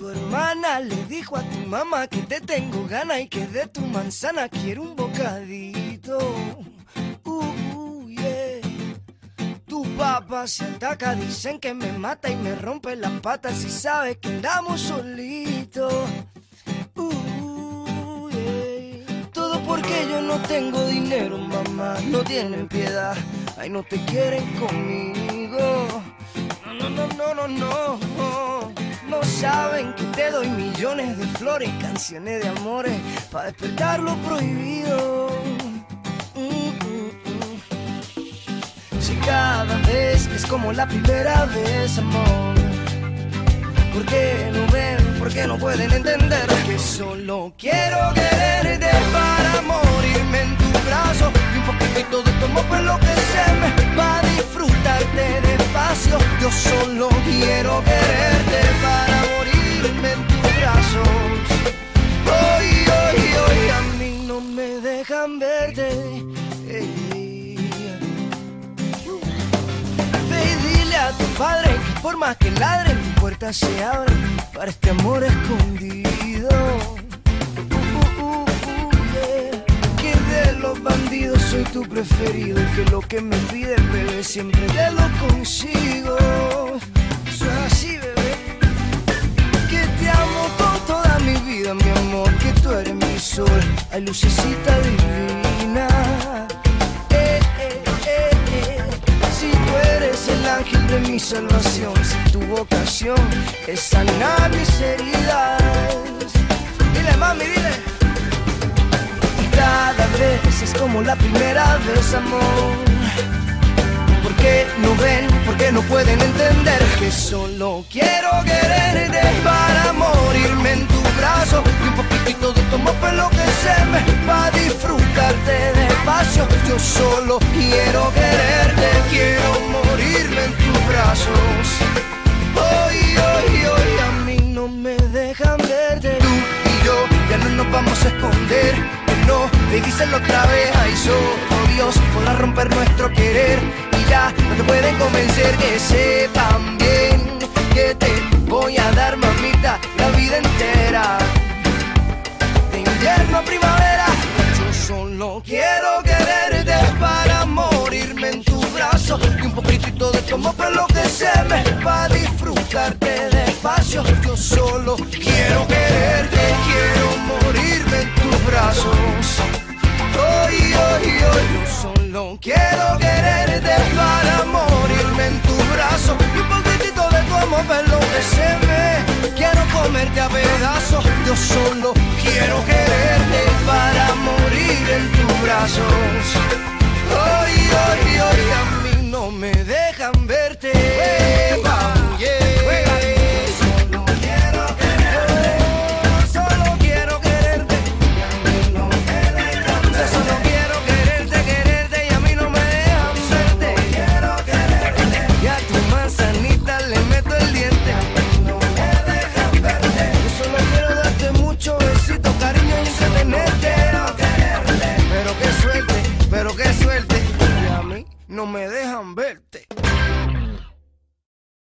Tu hermana le dijo a tu mamá que te tengo gana y que de tu manzana quiero un bocadito. Uh, uh, yeah. Tu papá se ataca, dicen que me mata y me rompe las patas y sabe que andamos solitos. Uh, yeah. Todo porque yo no tengo dinero, mamá, no tienen piedad, ay no te quieren conmigo. No, no, no, no, no, no. No saben que te doy millones de flores, canciones de amores, para despertar lo prohibido. Mm, mm, mm. Si cada vez es como la primera vez, amor. ¿Por qué no ven? ¿Por qué no pueden entender? Que solo quiero quererte para morirme en tu brazo tu padre por más que ladre tu puerta se abre para este amor escondido. Uh, uh, uh, uh, yeah. Que de los bandidos soy tu preferido que lo que me pides, bebé, siempre te lo consigo. Es así, bebé. Que te amo con toda mi vida, mi amor, que tú eres mi sol, ay lucecita divina. Ángel de mi salvación, si tu vocación es sanar mis heridas. Dile, mami, dile. Y cada vez es como la primera vez, amor. ¿Por qué no ven? ¿Por qué no pueden entender que solo quiero quererte para morirme en tu brazo? Y un poquitito de tu amor fue lo que se me va a disfrutarte despacio. Yo solo quiero quererte, quiero morirme nos vamos a esconder. Que no, me díselo otra vez. Ay, solo Dios podrá romper nuestro querer. Y ya no te pueden convencer que sepan bien que te voy a dar, mamita, la vida entera. De invierno a primavera, yo solo quiero quererte para morirme en tu brazo. Y un poquitito de tu amor lo quiero quererte para morirme en tu brazo. Y un poquitito de tu amor fue lo quiero comerte a pedazos. Yo solo quiero quererte para morir en tus brazos.